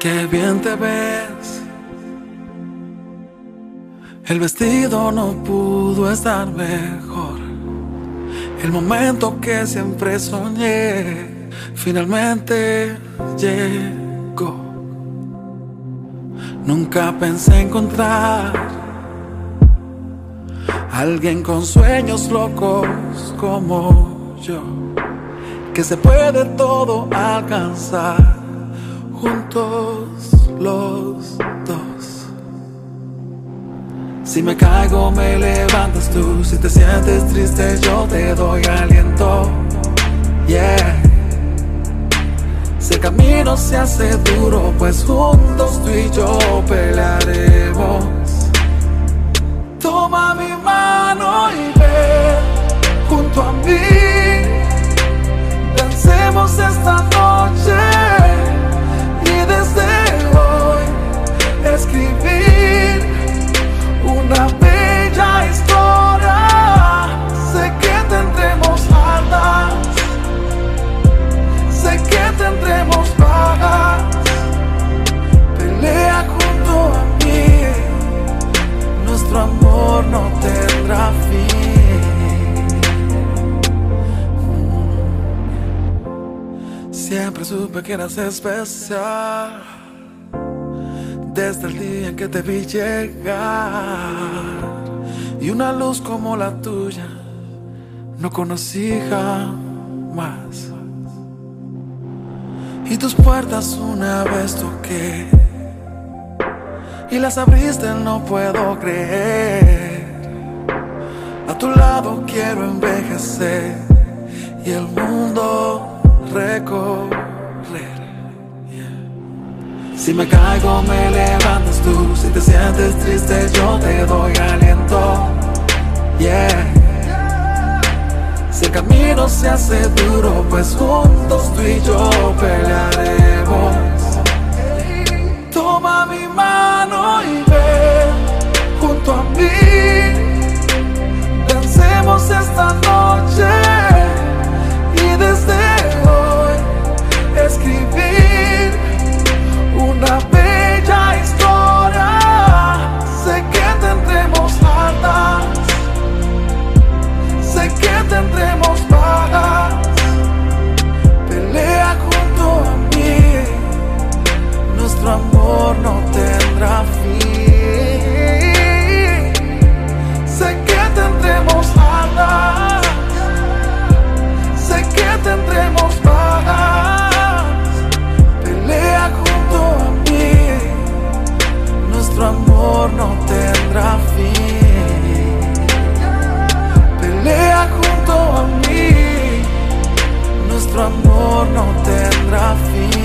Qué bien te ves. El vestido no pudo estar mejor. El momento que siempre soñé finalmente llegó. Nunca pensé encontrar alguien con sueños locos como yo, que se puede todo alcanzar juntos los dos. Si me caigo, me levantas tú. Si te sientes triste, yo te doy aliento. Yeah. Si el camino se hace duro, pues juntos tú y yo pelearemos. Siempre supe que eras especial desde el día en que te vi llegar. Y una luz como la tuya no conocí jamás. Y tus puertas una vez toqué y las abriste, no puedo creer. A tu lado quiero envejecer y el mundo recorrer. Si me caigo, me levantas tú. Si te sientes triste, yo te doy aliento. Yeah. Si el camino se hace duro, pues juntos tú y yo pelearemos. Toma mi mano Pelea junto a mí, nuestro amor no tendrá fin.